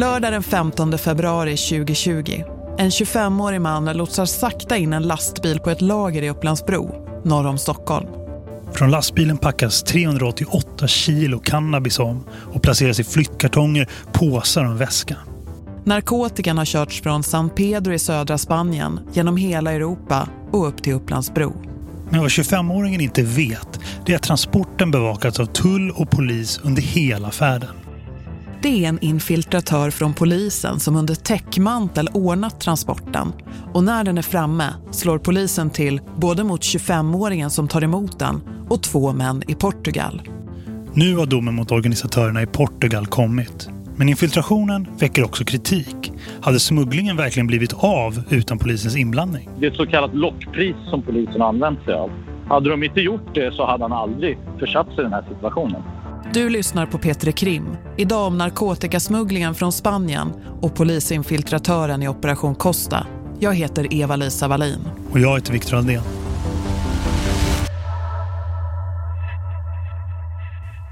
Lördag den 15 februari 2020. En 25-årig man lotsar sakta in en lastbil på ett lager i Upplandsbro, norr om Stockholm. Från lastbilen packas 388 kilo cannabis om och placeras i flyttkartonger, påsar och en väska. Narkotikan har körts från San Pedro i södra Spanien genom hela Europa och upp till Upplandsbro. Men vad 25-åringen inte vet det är att transporten bevakats av tull och polis under hela färden. Det är en infiltratör från polisen som under täckmantel ordnat transporten. Och när den är framme slår polisen till både mot 25-åringen som tar emot den och två män i Portugal. Nu har domen mot organisatörerna i Portugal kommit. Men infiltrationen väcker också kritik. Hade smugglingen verkligen blivit av utan polisens inblandning? Det är ett så kallat lockpris som polisen använt sig av. Hade de inte gjort det så hade han aldrig försatt sig i den här situationen. Du lyssnar på Petre Krim. Idag om narkotikasmugglingen från Spanien och polisinfiltratören i Operation Costa. Jag heter Eva-Lisa Wallin. Och jag heter Viktor Aldén.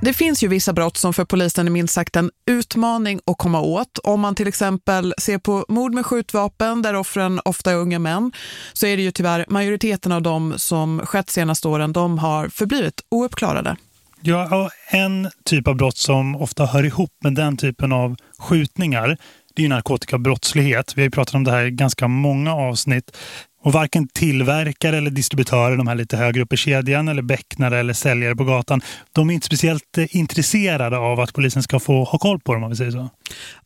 Det finns ju vissa brott som för polisen är minst sagt en utmaning att komma åt. Om man till exempel ser på mord med skjutvapen där offren ofta är unga män så är det ju tyvärr majoriteten av dem som skett senaste åren de har förblivit ouppklarade. Ja, och en typ av brott som ofta hör ihop med den typen av skjutningar det är ju narkotikabrottslighet. Vi har ju pratat om det här i ganska många avsnitt. Och varken tillverkare eller distributörer, de här lite högre upp i kedjan eller bäcknare eller säljare på gatan, de är inte speciellt eh, intresserade av att polisen ska få ha koll på dem om vi säger så.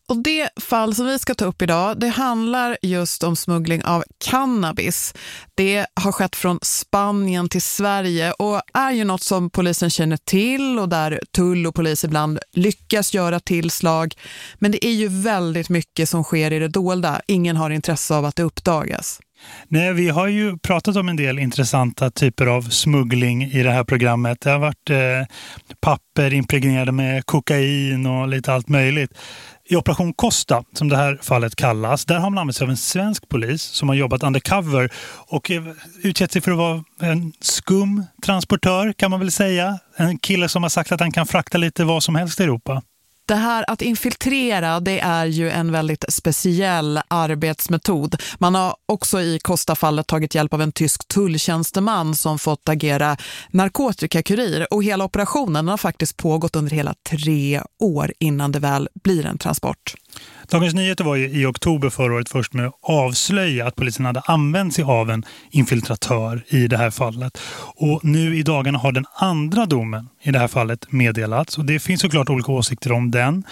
Och det fall som vi ska ta upp idag, det handlar just om smuggling av cannabis. Det har skett från Spanien till Sverige och är ju något som polisen känner till och där tull och polis ibland lyckas göra tillslag. Men det är ju väldigt mycket som sker i det dolda. Ingen har intresse av att det uppdagas. Nej, vi har ju pratat om en del intressanta typer av smuggling i det här programmet. Det har varit eh, papper impregnerade med kokain och lite allt möjligt. I Operation Costa, som det här fallet kallas, där har man använt sig av en svensk polis som har jobbat undercover och eh, utgett sig för att vara en skum transportör kan man väl säga. En kille som har sagt att han kan frakta lite vad som helst i Europa. Det här att infiltrera det är ju en väldigt speciell arbetsmetod. Man har också i Kosta-fallet tagit hjälp av en tysk tulltjänsteman som fått agera narkotikakurir och hela operationen har faktiskt pågått under hela tre år innan det väl blir en transport. Dagens Nyheter var ju i oktober förra året först med att avslöja att polisen hade använt sig av en infiltratör i det här fallet. Och nu i dagarna har den andra domen i det här fallet meddelats. Och det finns såklart olika åsikter om den.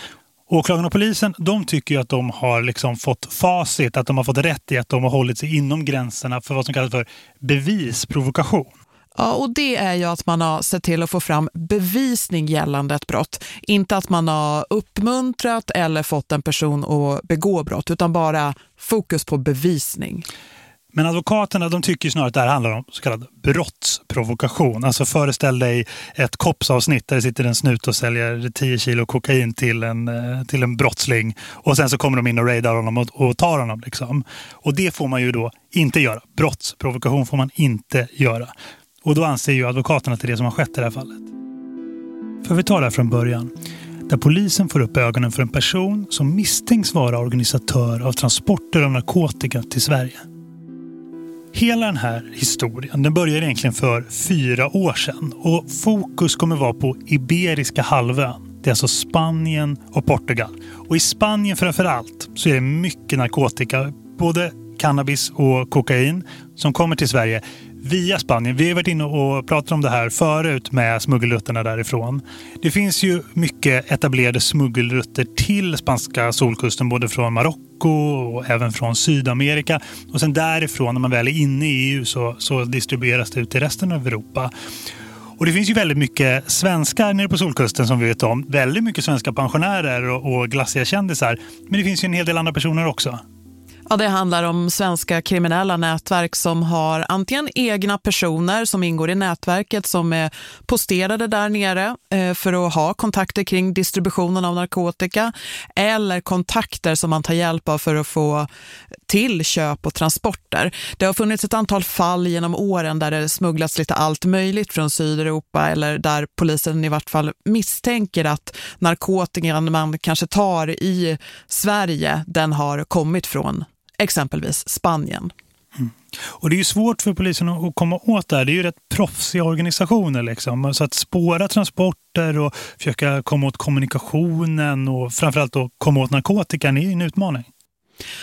Åklagarna och polisen de tycker ju att de har liksom fått facit, att de har fått rätt i att de har hållit sig inom gränserna för vad som kallas för bevisprovokation. Ja, och det är ju att man har sett till att få fram bevisning gällande ett brott. Inte att man har uppmuntrat eller fått en person att begå brott utan bara fokus på bevisning. Men advokaterna de tycker snarare att det här handlar om så kallad brottsprovokation. Alltså föreställ dig ett kopsavsnitt där det sitter en snut och säljer 10 kilo kokain till en, eh, till en brottsling. Och sen så kommer de in och raidar honom och, och tar honom. Liksom. Och det får man ju då inte göra. Brottsprovokation får man inte göra. Och då anser ju advokaterna att det är det som har skett i det här fallet. För vi tar det här från början. Där polisen får upp ögonen för en person som misstänks vara organisatör av transporter av narkotika till Sverige. Hela den här historien den börjar egentligen för fyra år sedan och fokus kommer vara på Iberiska halvön. Det är alltså Spanien och Portugal. Och i Spanien framför allt så är det mycket narkotika, både cannabis och kokain som kommer till Sverige via Spanien. Vi har varit inne och pratat om det här förut med smuggelrutterna därifrån. Det finns ju mycket etablerade smuggelrutter till spanska solkusten både från Marocko och även från Sydamerika. Och sen därifrån när man väl är inne i EU så, så distribueras det ut till resten av Europa. Och det finns ju väldigt mycket svenskar nere på solkusten som vi vet om. Väldigt mycket svenska pensionärer och, och glassiga kändisar. Men det finns ju en hel del andra personer också. Ja, det handlar om svenska kriminella nätverk som har antingen egna personer som ingår i nätverket som är posterade där nere eh, för att ha kontakter kring distributionen av narkotika eller kontakter som man tar hjälp av för att få till köp och transporter. Det har funnits ett antal fall genom åren där det smugglats lite allt möjligt från Sydeuropa eller där polisen i vart fall misstänker att narkotikan man kanske tar i Sverige den har kommit från exempelvis Spanien. Mm. Och det är ju svårt för polisen att komma åt det här. Det är ju rätt proffsiga organisationer liksom. Så att spåra transporter och försöka komma åt kommunikationen och framförallt då komma åt narkotikan är en utmaning.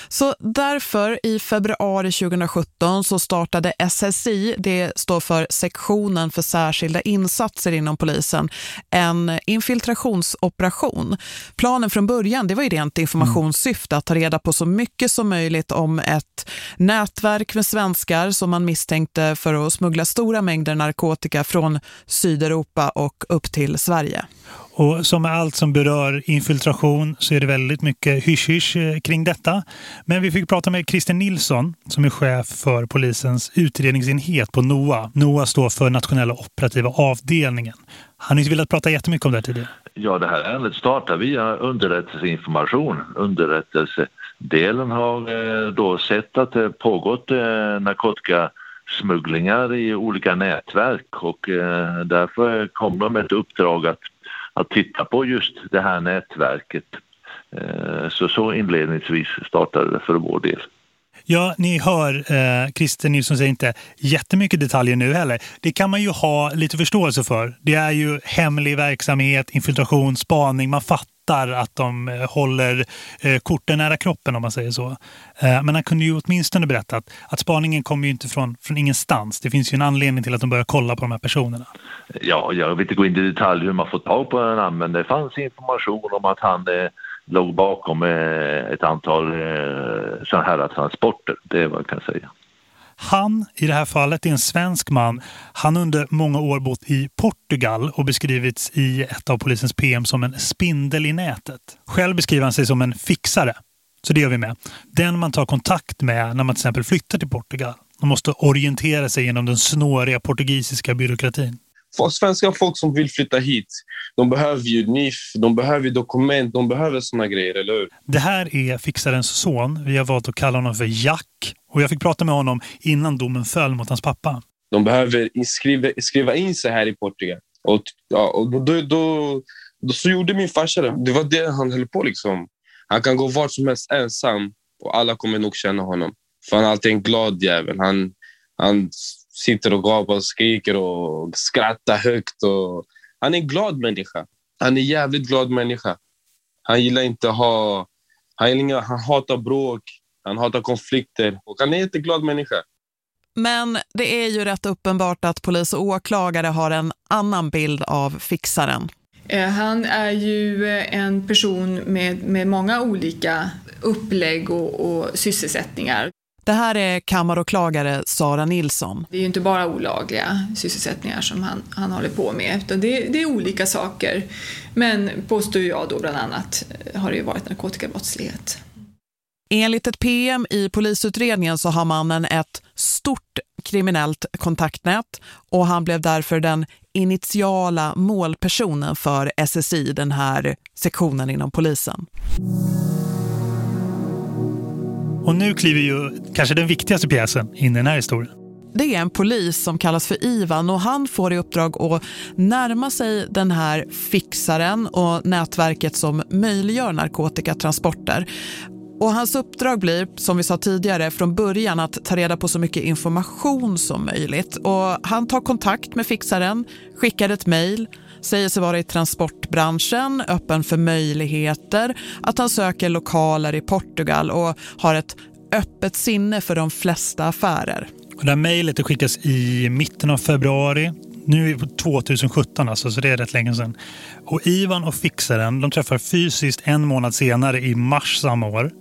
Så därför i februari 2017 så startade SSI, det står för sektionen för särskilda insatser inom polisen, en infiltrationsoperation. Planen från början det var ju rent informationssyfte att ta reda på så mycket som möjligt om ett nätverk med svenskar som man misstänkte för att smuggla stora mängder narkotika från Sydeuropa och upp till Sverige. Och som med allt som berör infiltration så är det väldigt mycket hysch-hysch eh, kring detta. Men vi fick prata med Christer Nilsson som är chef för polisens utredningsenhet på NOA. NOA står för Nationella operativa avdelningen. Han har inte velat prata jättemycket om det här tidigare. Ja, det här ärendet startar via underrättelseinformation. Underrättelsedelen har eh, då sett att det pågått narkotika narkotikasmugglingar i olika nätverk och därför kom de med ett uppdrag att att titta på just det här nätverket. Eh, så så inledningsvis startade det för vår del. Ja, ni hör, eh, Christer Nilsson säger inte jättemycket detaljer nu heller. Det kan man ju ha lite förståelse för. Det är ju hemlig verksamhet, infiltration, spaning. Man fattar att de eh, håller eh, korten nära kroppen om man säger så. Eh, men han kunde ju åtminstone berätta att, att spaningen kommer ju inte från, från ingenstans. Det finns ju en anledning till att de börjar kolla på de här personerna. Ja, jag vill inte gå in i detalj hur man får tag på den men det fanns information om att han eh, låg bakom eh, ett antal eh, sådana här transporter. Det är vad jag kan säga. Han, i det här fallet, är en svensk man. Han under många år bott i Portugal och beskrivits i ett av polisens PM som en spindel i nätet. Själv beskriver han sig som en fixare. Så det gör vi med. Den man tar kontakt med när man till exempel flyttar till Portugal. Man måste orientera sig genom den snåriga portugisiska byråkratin. Svenska folk som vill flytta hit, de behöver ju NIF, de behöver dokument, de behöver såna grejer, eller hur? Det här är fixarens son. Vi har valt att kalla honom för Jack. Och jag fick prata med honom innan domen föll mot hans pappa. De behöver skriva, skriva in sig här i Portugal. Och, ja, och då, då, då, då, så gjorde min farsa det. Det var det han höll på liksom. Han kan gå vart som helst ensam och alla kommer nog känna honom. För han är alltid en glad jävel. Han, han sitter och gapar och skriker och skrattar högt. Och... Han är en glad människa. Han är en jävligt glad människa. Han gillar inte ha... Han, gillar, han hatar bråk. Han hatar konflikter och han är en jätteglad människa. Men det är ju rätt uppenbart att polis och åklagare har en annan bild av fixaren. Eh, han är ju eh, en person med, med många olika upplägg och, och sysselsättningar. Det här är kammaråklagare Sara Nilsson. Det är ju inte bara olagliga sysselsättningar som han, han håller på med, utan det, det är olika saker. Men påstår jag då bland annat eh, har det ju varit narkotikabrottslighet. Enligt ett PM i polisutredningen så har mannen ett stort kriminellt kontaktnät och han blev därför den initiala målpersonen för SSI, den här sektionen inom polisen. Och nu kliver ju kanske den viktigaste pjäsen in i den här historien. Det är en polis som kallas för Ivan och han får i uppdrag att närma sig den här fixaren och nätverket som möjliggör narkotikatransporter. Och hans uppdrag blir, som vi sa tidigare, från början att ta reda på så mycket information som möjligt. Och han tar kontakt med fixaren, skickar ett mejl, säger sig vara i transportbranschen, öppen för möjligheter, att han söker lokaler i Portugal och har ett öppet sinne för de flesta affärer. Och det här mejlet skickas i mitten av februari. Nu är vi på 2017 alltså, så det är rätt länge sedan. Och Ivan och fixaren, de träffar fysiskt en månad senare i mars samma år.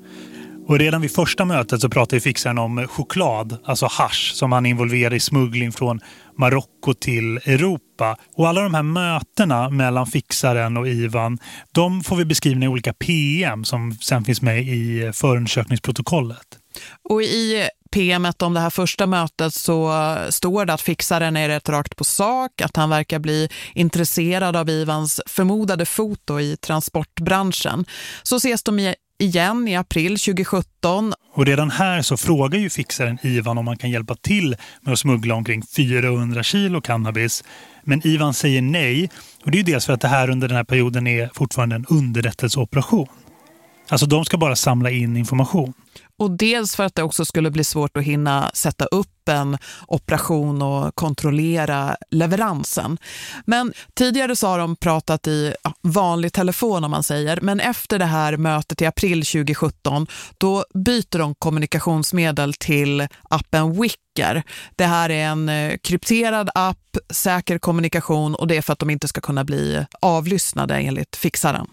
Och redan vid första mötet så pratar fixaren om choklad, alltså hash, som han involverar i smuggling från Marocko till Europa. Och alla de här mötena mellan fixaren och Ivan, de får vi beskrivna i olika PM som sen finns med i förundersökningsprotokollet. Och i PMet om det här första mötet så står det att fixaren är rätt rakt på sak, att han verkar bli intresserad av Ivans förmodade foto i transportbranschen. Så ses de igen i april 2017. Och redan här så frågar ju fixaren Ivan om han kan hjälpa till med att smuggla omkring 400 kilo cannabis. Men Ivan säger nej och det är ju dels för att det här under den här perioden är fortfarande en underrättelseoperation. Alltså de ska bara samla in information. Och dels för att det också skulle bli svårt att hinna sätta upp en operation och kontrollera leveransen. Men tidigare så har de pratat i vanlig telefon om man säger. Men efter det här mötet i april 2017 då byter de kommunikationsmedel till appen Wicker. Det här är en eh, krypterad app, säker kommunikation och det är för att de inte ska kunna bli avlyssnade enligt fixaren.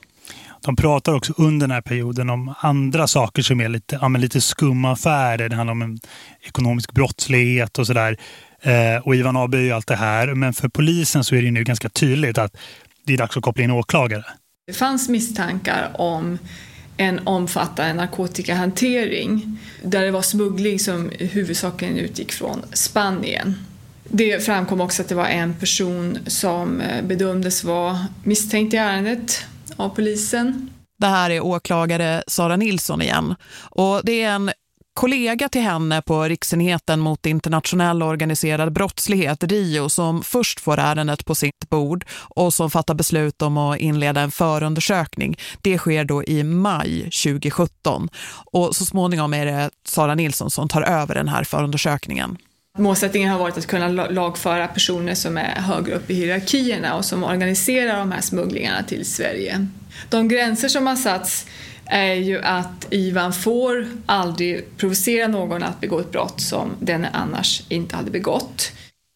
De pratar också under den här perioden om andra saker som är lite, ja, lite skumma affärer. Det handlar om en ekonomisk brottslighet och sådär. Eh, och Ivan avböjer ju allt det här. Men för polisen så är det nu ganska tydligt att det är dags att koppla in åklagare. Det fanns misstankar om en omfattande narkotikahantering där det var smuggling som huvudsakligen utgick från Spanien. Det framkom också att det var en person som eh, bedömdes vara misstänkt i ärendet av polisen. Det här är åklagare Sara Nilsson igen. Och det är en kollega till henne på Riksenheten mot internationell organiserad brottslighet, RIO, som först får ärendet på sitt bord och som fattar beslut om att inleda en förundersökning. Det sker då i maj 2017 och så småningom är det Sara Nilsson som tar över den här förundersökningen. Målsättningen har varit att kunna lagföra personer som är högre upp i hierarkierna och som organiserar de här smugglingarna till Sverige. De gränser som har satts är ju att Ivan får aldrig provocera någon att begå ett brott som den annars inte hade begått.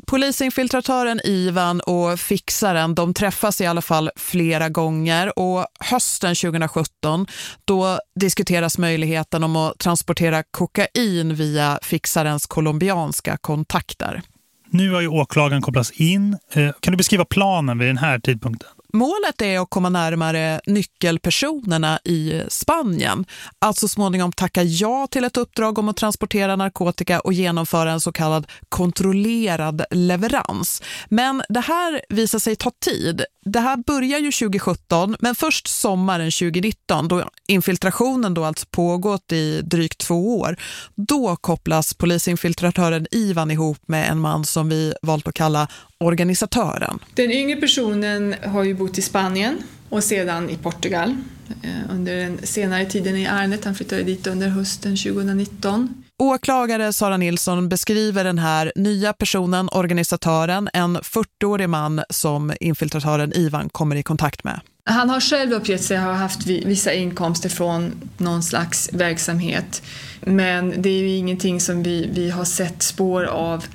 Polisinfiltratören Ivan och fixaren de träffas i alla fall flera gånger och hösten 2017 då diskuteras möjligheten om att transportera kokain via fixarens colombianska kontakter. Nu har ju åklagaren kopplats in. Eh, kan du beskriva planen vid den här tidpunkten? Målet är att komma närmare nyckelpersonerna i Spanien. Att så småningom tacka ja till ett uppdrag om att transportera narkotika och genomföra en så kallad kontrollerad leverans. Men det här visar sig ta tid. Det här börjar ju 2017 men först sommaren 2019 då infiltrationen då alltså pågått i drygt två år. Då kopplas polisinfiltratören Ivan ihop med en man som vi valt att kalla organisatören. Den yngre personen har ju bott i Spanien och sedan i Portugal eh, under den senare tiden i ärendet. Han flyttade dit under hösten 2019. Åklagare Sara Nilsson beskriver den här nya personen, organisatören, en 40-årig man som infiltratören Ivan kommer i kontakt med. Han har själv uppgett sig ha haft vissa inkomster från någon slags verksamhet men det är ju ingenting som vi, vi har sett spår av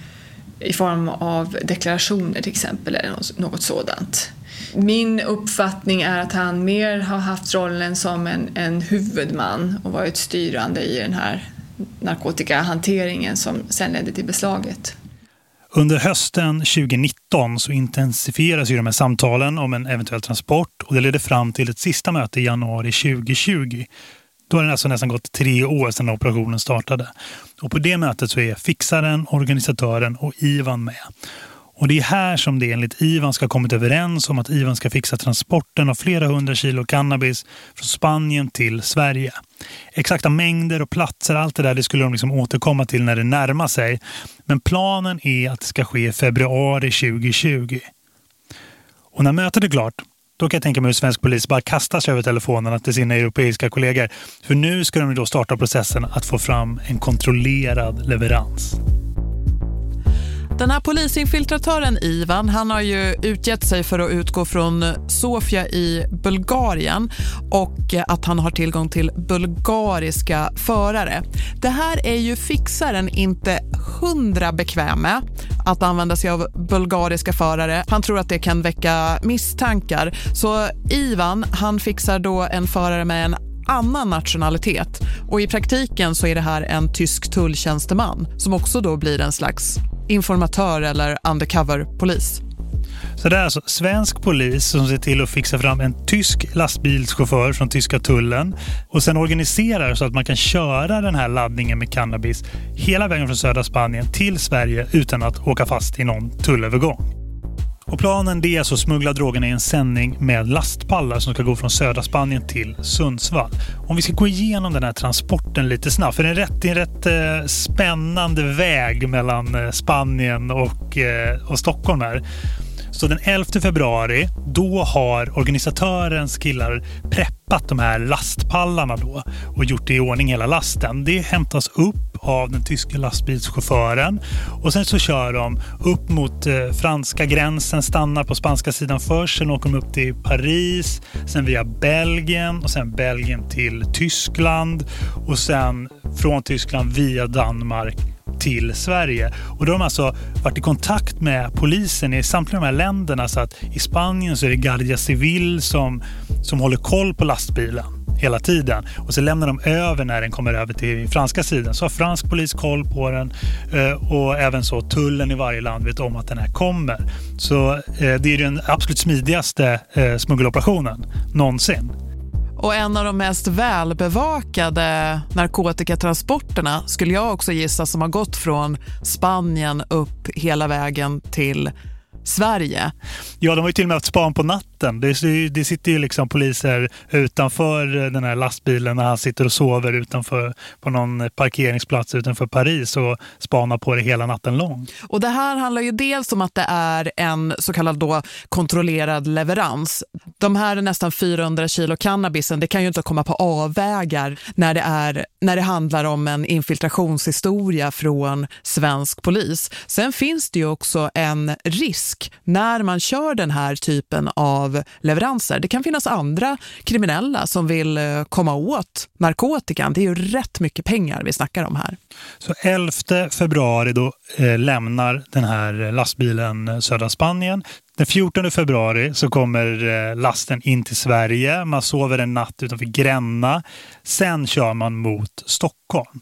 i form av deklarationer till exempel eller något sådant. Min uppfattning är att han mer har haft rollen som en, en huvudman och varit styrande i den här narkotikahanteringen som sen ledde till beslaget. Under hösten 2019 så intensifieras ju de här samtalen om en eventuell transport och det leder fram till ett sista möte i januari 2020 då har det alltså nästan gått tre år sedan operationen startade. Och på det mötet så är fixaren, organisatören och Ivan med. Och det är här som det enligt Ivan ska ha kommit överens om att Ivan ska fixa transporten av flera hundra kilo cannabis från Spanien till Sverige. Exakta mängder och platser, allt det där det skulle de liksom återkomma till när det närmar sig. Men planen är att det ska ske i februari 2020. Och när mötet är klart då kan jag tänka mig hur svensk polis bara kastar sig över telefonerna till sina europeiska kollegor. För nu ska de då starta processen att få fram en kontrollerad leverans. Den här polisinfiltratören Ivan, han har ju utgett sig för att utgå från Sofia i Bulgarien och att han har tillgång till bulgariska förare. Det här är ju fixaren inte hundra bekväm med att använda sig av bulgariska förare. Han tror att det kan väcka misstankar. Så Ivan, han fixar då en förare med en annan nationalitet och i praktiken så är det här en tysk tulltjänsteman som också då blir en slags informatör eller undercover-polis. Så det är alltså svensk polis som ser till att fixa fram en tysk lastbilschaufför från tyska tullen och sen organiserar så att man kan köra den här laddningen med cannabis hela vägen från södra Spanien till Sverige utan att åka fast i någon tullövergång. Och planen det är alltså att smuggla drogerna i en sändning med lastpallar som ska gå från södra Spanien till Sundsvall. Om vi ska gå igenom den här transporten lite snabbt, för det är en rätt, en rätt eh, spännande väg mellan eh, Spanien och, eh, och Stockholm här. Så den 11 februari, då har organisatörens killar preppat de här lastpallarna då och gjort i ordning hela lasten. Det hämtas upp av den tyska lastbilschauffören och sen så kör de upp mot eh, franska gränsen, stannar på spanska sidan först, sen åker de upp till Paris, sen via Belgien och sen Belgien till Tyskland och sen från Tyskland via Danmark till Sverige. Och då har de alltså varit i kontakt med polisen i samtliga de här länderna så att i Spanien så är det Guardia Civil som, som håller koll på lastbilen hela tiden. Och så lämnar de över när den kommer över till franska sidan. Så har fransk polis koll på den eh, och även så tullen i varje land vet om att den här kommer. Så eh, det är den absolut smidigaste eh, smuggeloperationen någonsin. Och en av de mest välbevakade narkotikatransporterna skulle jag också gissa som har gått från Spanien upp hela vägen till Sverige. Ja, de har ju till och med haft span på natten. Det, det sitter ju liksom poliser utanför eh, den här lastbilen när han sitter och sover utanför på någon parkeringsplats utanför Paris och spanar på det hela natten lång. Och det här handlar ju dels om att det är en så kallad då kontrollerad leverans. De här nästan 400 kilo cannabisen, det kan ju inte komma på avvägar när det, är, när det handlar om en infiltrationshistoria från svensk polis. Sen finns det ju också en risk när man kör den här typen av leveranser. Det kan finnas andra kriminella som vill eh, komma åt narkotikan. Det är ju rätt mycket pengar vi snackar om här. Så 11 februari då eh, lämnar den här lastbilen eh, södra Spanien. Den 14 februari så kommer eh, lasten in till Sverige. Man sover en natt utanför Gränna. Sen kör man mot Stockholm.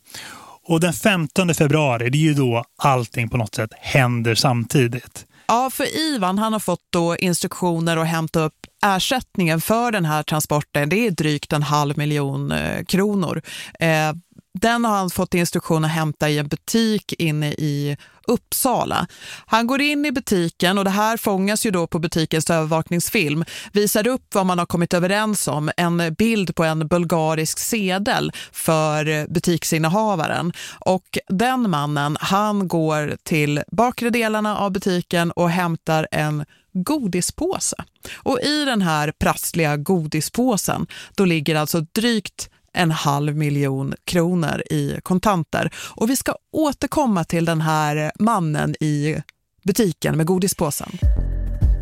Och den 15 februari, det är ju då allting på något sätt händer samtidigt. Ja, för Ivan han har fått då instruktioner att hämta upp ersättningen för den här transporten. Det är drygt en halv miljon eh, kronor. Eh, den har han fått instruktion att hämta i en butik inne i Uppsala. Han går in i butiken och det här fångas ju då på butikens övervakningsfilm. Visar upp vad man har kommit överens om. En bild på en bulgarisk sedel för butiksinnehavaren. Och den mannen, han går till bakre delarna av butiken och hämtar en godispåse. Och i den här prassliga godispåsen då ligger alltså drygt en halv miljon kronor i kontanter. Och vi ska återkomma till den här mannen i butiken med godispåsen.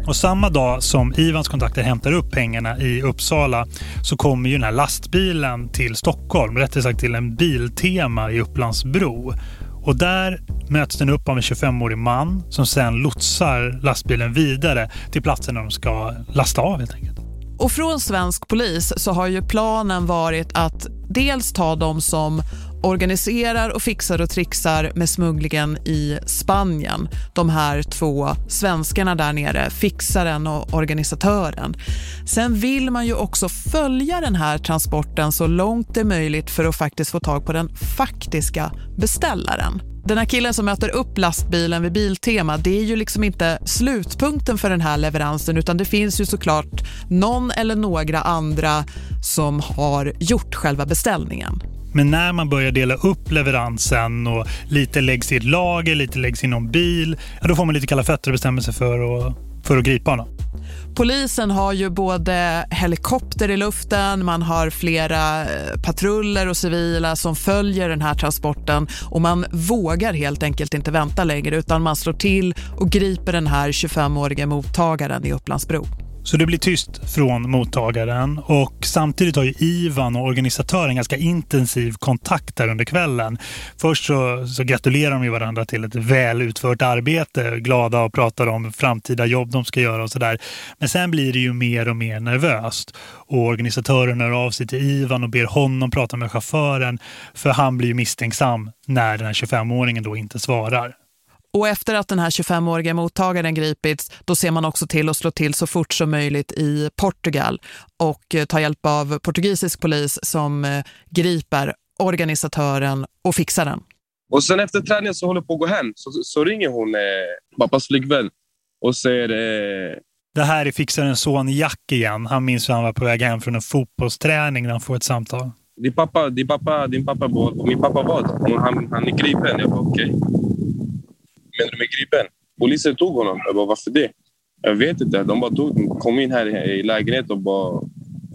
Och samma dag som Ivans kontakter hämtar upp pengarna i Uppsala så kommer ju den här lastbilen till Stockholm, rättare sagt till en biltema i Upplandsbro. Och där möts den upp av en 25-årig man som sen lotsar lastbilen vidare till platsen där de ska lasta av helt enkelt. Och från svensk polis så har ju planen varit att dels ta de som organiserar och fixar och trixar med smugglingen i Spanien. De här två svenskarna där nere, fixaren och organisatören. Sen vill man ju också följa den här transporten så långt det är möjligt för att faktiskt få tag på den faktiska beställaren. Den här killen som möter upp lastbilen vid Biltema, det är ju liksom inte slutpunkten för den här leveransen utan det finns ju såklart någon eller några andra som har gjort själva beställningen. Men när man börjar dela upp leveransen och lite läggs i ett lager, lite läggs i någon bil, ja, då får man lite kalla fötter och bestämmer sig för att, för att gripa honom. Polisen har ju både helikopter i luften, man har flera eh, patruller och civila som följer den här transporten och man vågar helt enkelt inte vänta längre utan man slår till och griper den här 25-åriga mottagaren i Upplandsbro. Så det blir tyst från mottagaren och samtidigt har ju Ivan och organisatören ganska intensiv kontakt där under kvällen. Först så, så gratulerar de ju varandra till ett väl utfört arbete, glada och pratar om framtida jobb de ska göra och sådär. Men sen blir det ju mer och mer nervöst och organisatören hör av sig till Ivan och ber honom prata med chauffören för han blir ju misstänksam när den här 25-åringen då inte svarar. Och efter att den här 25-åriga mottagaren gripits, då ser man också till att slå till så fort som möjligt i Portugal och eh, ta hjälp av portugisisk polis som eh, griper organisatören och fixar den. Och sen efter träningen så håller på att gå hem så, så ringer hon eh, pappas flickvän och säger... Eh... Det här är fixarens son Jack igen. Han minns hur han var på väg hem från en fotbollsträning när han får ett samtal. Din pappa, din pappa, din pappa, min pappa vad? Han, han är gripen. Jag bara okej. Okay. Menar du med gripen? Polisen tog honom. Jag bara varför det? Jag vet inte. De bara tog, kom in här i lägenheten och bara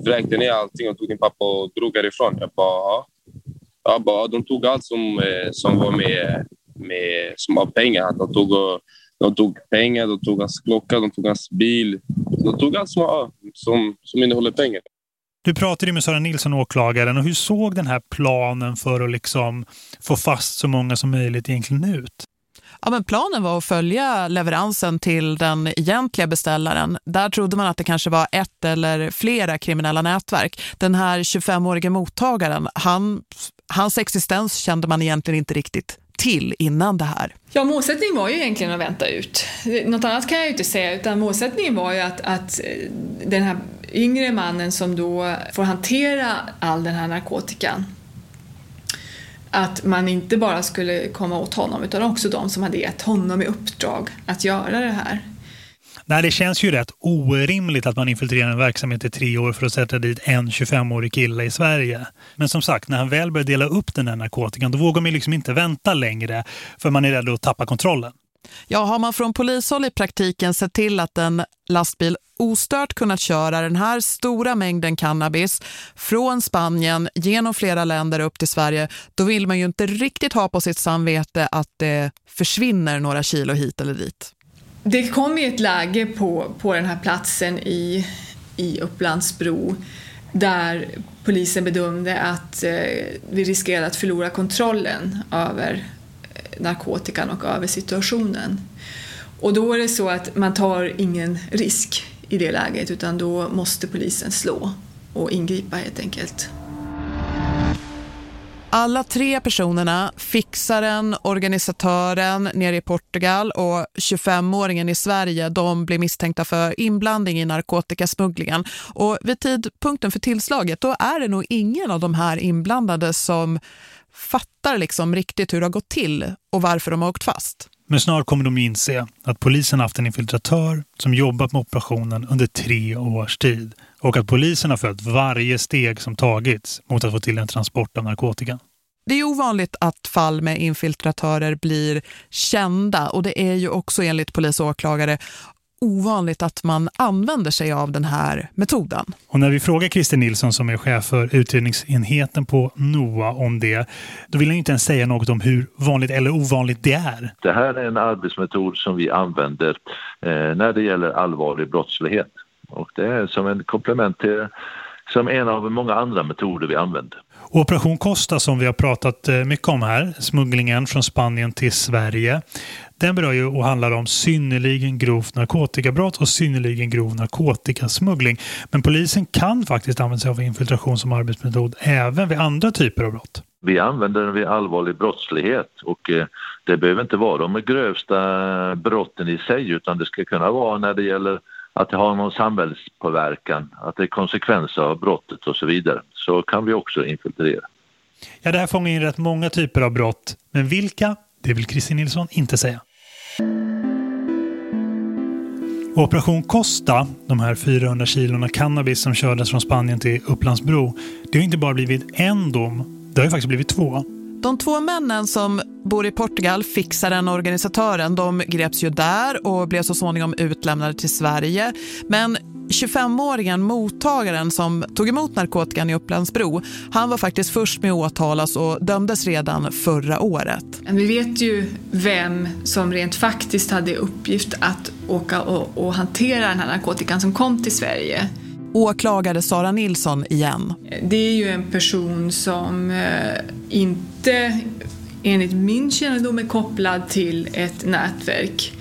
vräkte ner allting och tog din pappa och drog härifrån. Jag bara ja. Jag bara, de tog allt som, eh, som var med, med som var pengar. De tog, de tog pengar, de tog hans klocka, de tog hans bil. De tog allt som, som, som innehåller pengar. Du pratade med Sara Nilsson, åklagaren, och hur såg den här planen för att liksom få fast så många som möjligt egentligen ut? Ja, men planen var att följa leveransen till den egentliga beställaren. Där trodde man att det kanske var ett eller flera kriminella nätverk. Den här 25-årige mottagaren, han, hans existens kände man egentligen inte riktigt till innan det här. Ja, målsättningen var ju egentligen att vänta ut. Något annat kan jag ju inte säga, utan målsättningen var ju att, att eh, den här yngre mannen som då får hantera all den här narkotikan att man inte bara skulle komma åt honom utan också de som hade gett honom i uppdrag att göra det här. Nej, det känns ju rätt orimligt att man infiltrerar en verksamhet i tre år för att sätta dit en 25-årig kille i Sverige. Men som sagt, när han väl börjar dela upp den här narkotikan då vågar man liksom inte vänta längre för man är rädd att tappa kontrollen. Ja, har man från polishåll i praktiken sett till att en lastbil ostört kunnat köra den här stora mängden cannabis från Spanien genom flera länder upp till Sverige, då vill man ju inte riktigt ha på sitt samvete att det försvinner några kilo hit eller dit. Det kom ju ett läge på, på den här platsen i, i Upplandsbro där polisen bedömde att eh, vi riskerade att förlora kontrollen över narkotikan och över situationen. Och då är det så att man tar ingen risk i det läget utan då måste polisen slå och ingripa helt enkelt. Alla tre personerna, fixaren, organisatören nere i Portugal och 25-åringen i Sverige, de blir misstänkta för inblandning i narkotikasmugglingen. Och vid tidpunkten för tillslaget då är det nog ingen av de här inblandade som fattar liksom riktigt hur det har gått till och varför de har åkt fast. Men snart kommer de inse att polisen haft en infiltratör som jobbat med operationen under tre års tid och att polisen har följt varje steg som tagits mot att få till en transport av narkotika. Det är ovanligt att fall med infiltratörer blir kända och det är ju också enligt polis och åklagare ovanligt att man använder sig av den här metoden. Och när vi frågar Christer Nilsson som är chef för utredningsenheten på NOA om det, då vill han inte ens säga något om hur vanligt eller ovanligt det är. Det här är en arbetsmetod som vi använder eh, när det gäller allvarlig brottslighet. Och det är som en komplement till som en av många andra metoder vi använder. Operation Costa som vi har pratat eh, mycket om här, smugglingen från Spanien till Sverige. Den berör ju och handlar om synnerligen grovt narkotikabrott och synnerligen grov narkotikasmuggling. Men polisen kan faktiskt använda sig av infiltration som arbetsmetod även vid andra typer av brott. Vi använder den vid allvarlig brottslighet och eh, det behöver inte vara de grövsta brotten i sig utan det ska kunna vara när det gäller att det har någon samhällspåverkan, att det är konsekvenser av brottet och så vidare. Så kan vi också infiltrera. Ja, det här fångar in rätt många typer av brott. Men vilka? Det vill Kristin Nilsson inte säga. Operation Costa, de här 400 kilona cannabis som kördes från Spanien till Upplandsbro, det har inte bara blivit en dom, det har ju faktiskt blivit två. De två männen som bor i Portugal, fixaren och organisatören, de greps ju där och blev så småningom utlämnade till Sverige. Men 25-åringen, mottagaren som tog emot narkotikan i Upplandsbro, han var faktiskt först med att åtalas och dömdes redan förra året. Vi vet ju vem som rent faktiskt hade uppgift att åka och, och hantera den här narkotikan som kom till Sverige. Åklagare Sara Nilsson igen. Det är ju en person som eh, inte enligt min kännedom är kopplad till ett nätverk.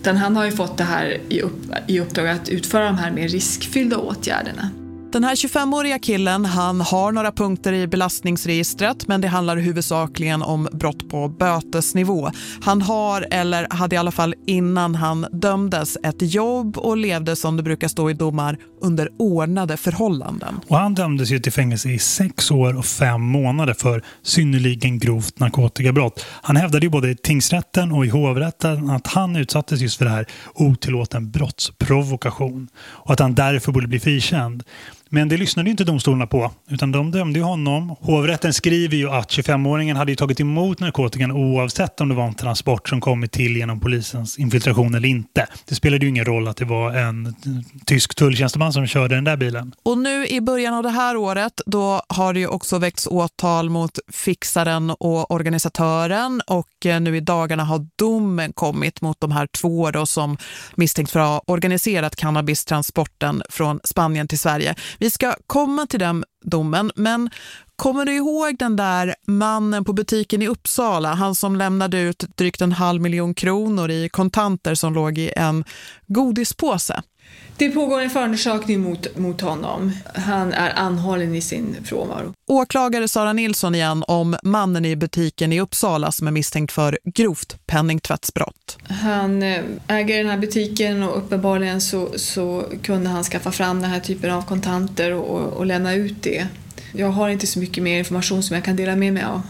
Utan han har ju fått det här i, upp, i uppdrag att utföra de här mer riskfyllda åtgärderna. Den här 25-åriga killen han har några punkter i belastningsregistret men det handlar huvudsakligen om brott på bötesnivå. Han har, eller hade i alla fall innan han dömdes, ett jobb och levde som det brukar stå i domar under ordnade förhållanden. Och han dömdes ju till fängelse i sex år och fem månader för synnerligen grovt narkotikabrott. Han hävdade ju både i tingsrätten och i hovrätten att han utsattes just för det här otillåten brottsprovokation och att han därför borde bli frikänd. Men det lyssnade inte domstolarna på, utan de dömde ju honom. Hovrätten skriver ju att 25-åringen hade tagit emot narkotikan oavsett om det var en transport som kommit till genom polisens infiltration eller inte. Det spelade ju ingen roll att det var en tysk tulltjänsteman som körde den där bilen. Och nu i början av det här året då har det ju också väckts åtal mot fixaren och organisatören och eh, nu i dagarna har domen kommit mot de här två då som misstänkt för att ha organiserat cannabistransporten från Spanien till Sverige. Vi ska komma till den domen, men kommer du ihåg den där mannen på butiken i Uppsala? Han som lämnade ut drygt en halv miljon kronor i kontanter som låg i en godispåse. Det pågår en förundersökning mot, mot honom. Han är anhållen i sin frånvaro. Åklagare Sara Nilsson igen om mannen i butiken i Uppsala som är misstänkt för grovt penningtvättsbrott. Han eh, äger den här butiken och uppenbarligen så, så kunde han skaffa fram den här typen av kontanter och, och lämna ut det. Jag har inte så mycket mer information som jag kan dela med mig av.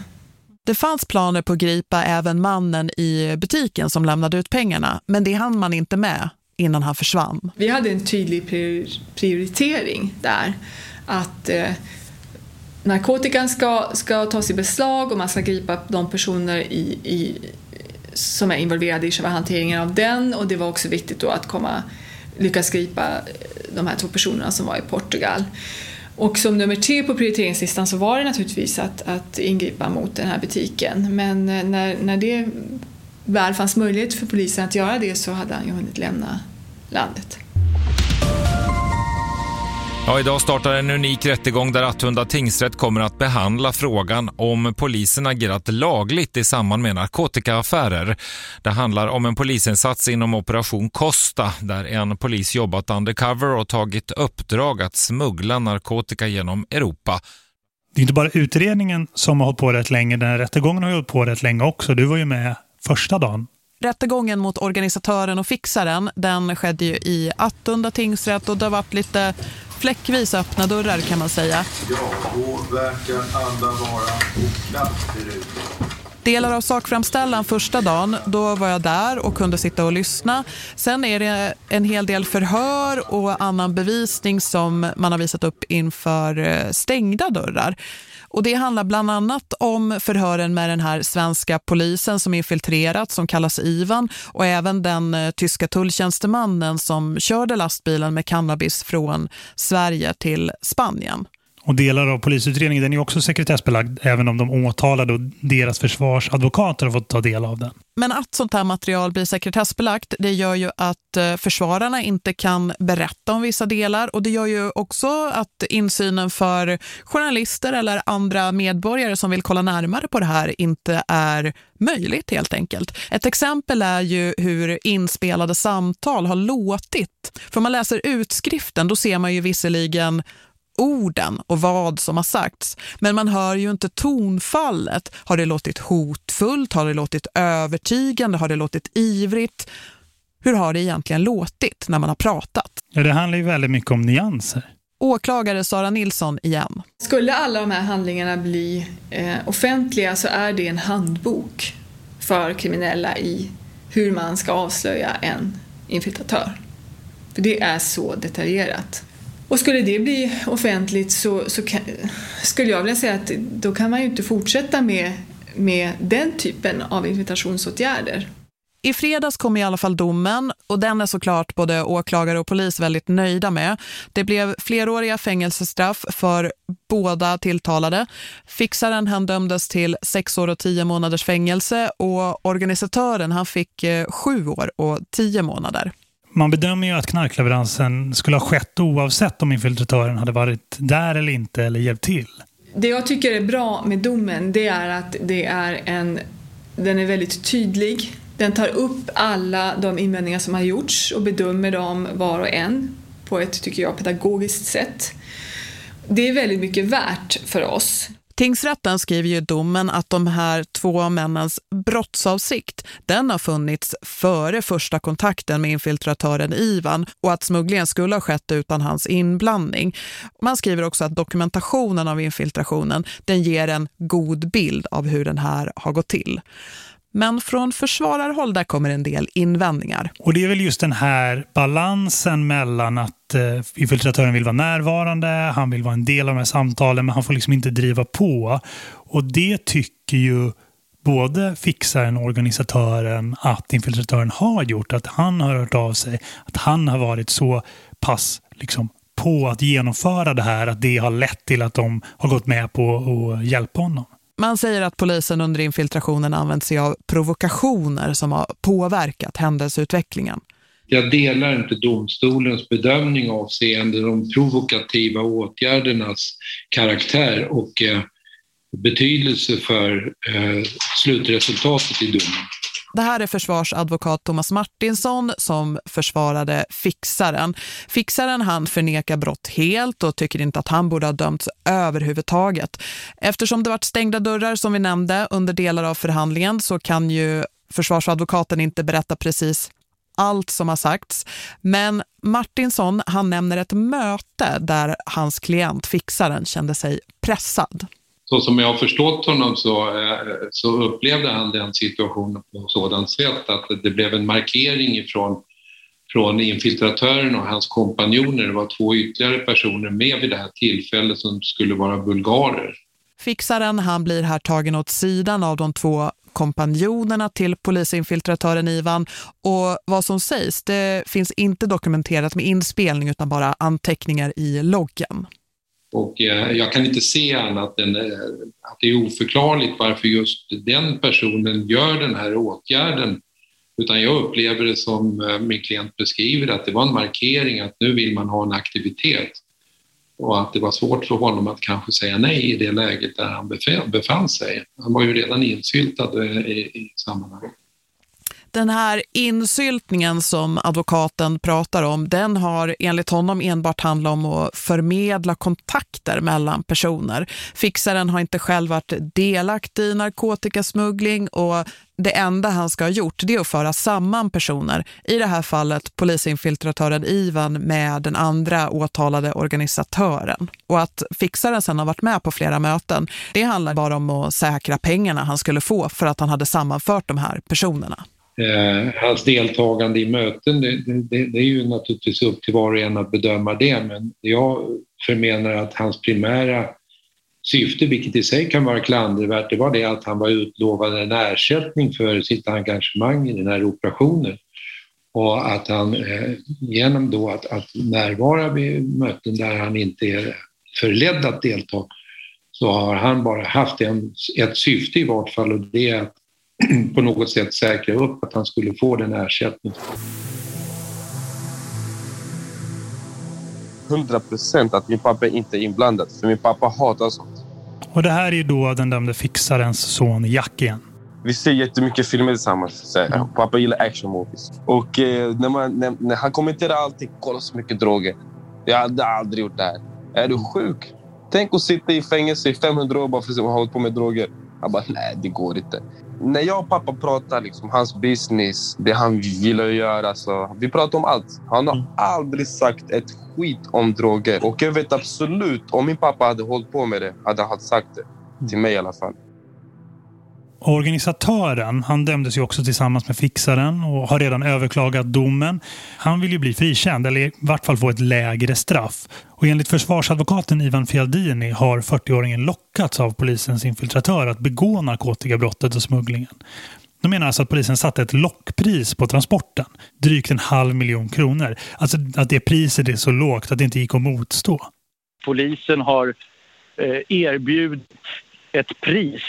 Det fanns planer på att gripa även mannen i butiken som lämnade ut pengarna, men det hann man inte med innan han försvann. Vi hade en tydlig prioritering där. Att eh, narkotikan ska, ska tas i beslag och man ska gripa de personer i, i, som är involverade i själva hanteringen av den och det var också viktigt då att komma, lyckas gripa eh, de här två personerna som var i Portugal. Och som nummer tre på prioriteringslistan så var det naturligtvis att, att ingripa mot den här butiken. Men eh, när, när det väl fanns möjlighet för polisen att göra det så hade han ju hunnit lämna landet. Ja, idag startar en unik rättegång där Attunda tingsrätt kommer att behandla frågan om polisen agerat lagligt i samband med narkotikaaffärer. Det handlar om en polisinsats inom Operation Costa där en polis jobbat undercover och tagit uppdrag att smuggla narkotika genom Europa. Det är inte bara utredningen som har hållit på rätt länge, den här rättegången har hållit på rätt länge också. Du var ju med första dagen. Rättegången mot organisatören och fixaren den skedde ju i Attunda tingsrätt och det har varit lite fläckvis öppna dörrar kan man säga. Ja, och verkar alla vara på Delar av sakframställan första dagen, då var jag där och kunde sitta och lyssna. Sen är det en hel del förhör och annan bevisning som man har visat upp inför eh, stängda dörrar. Och det handlar bland annat om förhören med den här svenska polisen som infiltrerat som kallas Ivan och även den eh, tyska tulltjänstemannen som körde lastbilen med cannabis från Sverige till Spanien. Och delar av polisutredningen den är också sekretessbelagd även om de åtalade och deras försvarsadvokater har fått ta del av den. Men att sånt här material blir sekretessbelagt det gör ju att eh, försvararna inte kan berätta om vissa delar och det gör ju också att insynen för journalister eller andra medborgare som vill kolla närmare på det här inte är möjligt helt enkelt. Ett exempel är ju hur inspelade samtal har låtit. För om man läser utskriften då ser man ju visserligen orden och vad som har sagts. Men man hör ju inte tonfallet. Har det låtit hotfullt? Har det låtit övertygande? Har det låtit ivrigt? Hur har det egentligen låtit när man har pratat? Ja, det handlar ju väldigt mycket om nyanser. Åklagare Sara Nilsson igen. Skulle alla de här handlingarna bli eh, offentliga så är det en handbok för kriminella i hur man ska avslöja en infiltratör. För det är så detaljerat. Och skulle det bli offentligt så, så kan, skulle jag vilja säga att då kan man ju inte fortsätta med, med den typen av invitationsåtgärder. I fredags kom i alla fall domen och den är såklart både åklagare och polis väldigt nöjda med. Det blev fleråriga fängelsestraff för båda tilltalade. Fixaren han dömdes till sex år och tio månaders fängelse och organisatören han fick eh, sju år och tio månader. Man bedömer ju att knarkleveransen skulle ha skett oavsett om infiltratören hade varit där eller inte eller hjälpt till. Det jag tycker är bra med domen det är att det är en, den är väldigt tydlig. Den tar upp alla de invändningar som har gjorts och bedömer dem var och en på ett, tycker jag, pedagogiskt sätt. Det är väldigt mycket värt för oss. Tingsrätten skriver ju domen att de här två männens brottsavsikt den har funnits före första kontakten med infiltratören Ivan och att smugglingen skulle ha skett utan hans inblandning. Man skriver också att dokumentationen av infiltrationen den ger en god bild av hur den här har gått till. Men från försvararhåll där kommer en del invändningar. Och det är väl just den här balansen mellan att eh, infiltratören vill vara närvarande, han vill vara en del av de här samtalen men han får liksom inte driva på. Och det tycker ju både fixaren och organisatören att infiltratören har gjort, att han har hört av sig, att han har varit så pass liksom, på att genomföra det här att det har lett till att de har gått med på att hjälpa honom. Man säger att polisen under infiltrationen använt sig av provokationer som har påverkat händelseutvecklingen. Jag delar inte domstolens bedömning avseende de provokativa åtgärdernas karaktär och eh, betydelse för eh, slutresultatet i domen. Det här är försvarsadvokat Thomas Martinsson som försvarade fixaren. Fixaren han förnekar brott helt och tycker inte att han borde ha dömts överhuvudtaget. Eftersom det varit stängda dörrar som vi nämnde under delar av förhandlingen så kan ju försvarsadvokaten inte berätta precis allt som har sagts. Men Martinsson han nämner ett möte där hans klient fixaren kände sig pressad så som jag har förstått honom så, eh, så upplevde han den situationen på sådant sätt att det blev en markering ifrån från infiltratören och hans kompanjoner. Det var två ytterligare personer med vid det här tillfället som skulle vara bulgarer. Fixaren han blir här tagen åt sidan av de två kompanjonerna till polisinfiltratören Ivan och vad som sägs det finns inte dokumenterat med inspelning utan bara anteckningar i loggen. Och eh, jag kan inte se annat än eh, att det är oförklarligt varför just den personen gör den här åtgärden. Utan jag upplever det som eh, min klient beskriver att det var en markering att nu vill man ha en aktivitet. Och att det var svårt för honom att kanske säga nej i det läget där han befann sig. Han var ju redan insyltad i, i sammanhanget. Den här insyltningen som advokaten pratar om, den har enligt honom enbart handlat om att förmedla kontakter mellan personer. Fixaren har inte själv varit delaktig i narkotikasmuggling och det enda han ska ha gjort det är att föra samman personer. I det här fallet polisinfiltratören Ivan med den andra åtalade organisatören. Och att fixaren sen har varit med på flera möten, det handlar bara om att säkra pengarna han skulle få för att han hade sammanfört de här personerna. Eh, hans deltagande i möten, det, det, det, är ju naturligtvis upp till var och en att bedöma det, men jag förmenar att hans primära syfte, vilket i sig kan vara klandervärt, det var det att han var utlovad en ersättning för sitt engagemang i den här operationen. Och att han eh, genom då att, att närvara vid möten där han inte är förledd att delta så har han bara haft en, ett syfte i vart fall och det är att på något sätt säkra upp att han skulle få den ersättningen. 100 procent att min pappa inte är inblandad, för min pappa hatar sånt. Och det här är då den dömde fixarens son Jack igen. Vi ser jättemycket filmer tillsammans. Så, mm. Pappa gillar action movies. Och eh, när, man, när, när, han kommenterar allting, kolla så mycket droger. Jag hade aldrig gjort det här. Är du sjuk? Tänk att sitta i fängelse i 500 år bara för att ha hållit på med droger. Han bara, nej det går inte när jag och pappa pratar liksom, hans business, det han gillar att göra. Så vi pratar om allt. Han har mm. aldrig sagt ett skit om droger. Och jag vet absolut, om min pappa hade hållit på med det, hade han sagt det. Till mig i alla fall. Organisatören, han dömdes ju också tillsammans med fixaren och har redan överklagat domen. Han vill ju bli frikänd eller i vart fall få ett lägre straff. Och enligt försvarsadvokaten Ivan Fialdini har 40-åringen lockats av polisens infiltratör att begå narkotikabrottet och smugglingen. De menar alltså att polisen satte ett lockpris på transporten. Drygt en halv miljon kronor. Alltså att det priset är så lågt att det inte gick att motstå. Polisen har eh, erbjudit ett pris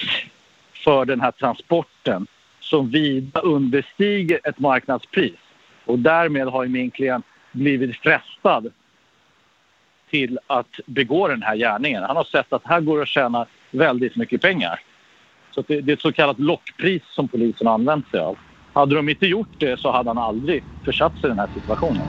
för den här transporten som vida understiger ett marknadspris. Och därmed har min klient blivit frestad till att begå den här gärningen. Han har sett att här går att tjäna väldigt mycket pengar. Så det, det är ett så kallat lockpris som polisen har använt sig av. Hade de inte gjort det så hade han aldrig försatt sig i den här situationen.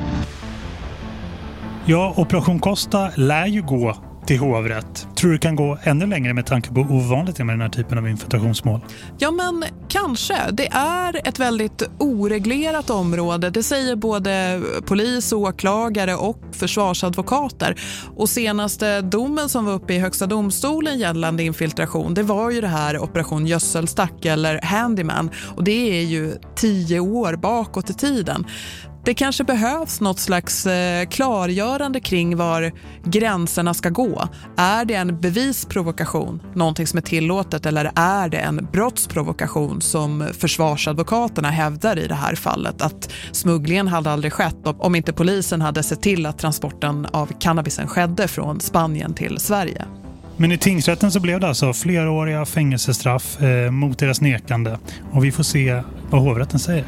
Ja, Operation Costa lär ju gå till hovrätt. Tror du kan gå ännu längre med tanke på ovanligt med den här typen av infiltrationsmål? Ja men kanske. Det är ett väldigt oreglerat område. Det säger både polis, åklagare och försvarsadvokater. Och senaste domen som var uppe i högsta domstolen gällande infiltration det var ju det här Operation Gödselstack eller Handyman. Och det är ju tio år bakåt i tiden. Det kanske behövs något slags eh, klargörande kring var gränserna ska gå. Är det en bevisprovokation, någonting som är tillåtet, eller är det en brottsprovokation som försvarsadvokaterna hävdar i det här fallet? Att smugglingen hade aldrig skett om inte polisen hade sett till att transporten av cannabisen skedde från Spanien till Sverige. Men i tingsrätten så blev det alltså fleråriga fängelsestraff eh, mot deras nekande. Och vi får se vad hovrätten säger.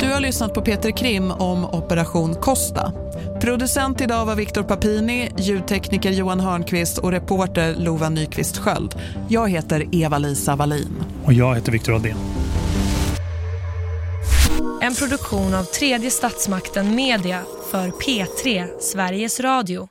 Du har lyssnat på Peter Krim om Operation Costa. Producent idag var Viktor Papini, ljudtekniker Johan Hörnqvist och reporter Lova Nyqvist Sköld. Jag heter Eva-Lisa Wallin. Och jag heter Viktor Aldén. En produktion av tredje statsmakten Media för P3 Sveriges Radio.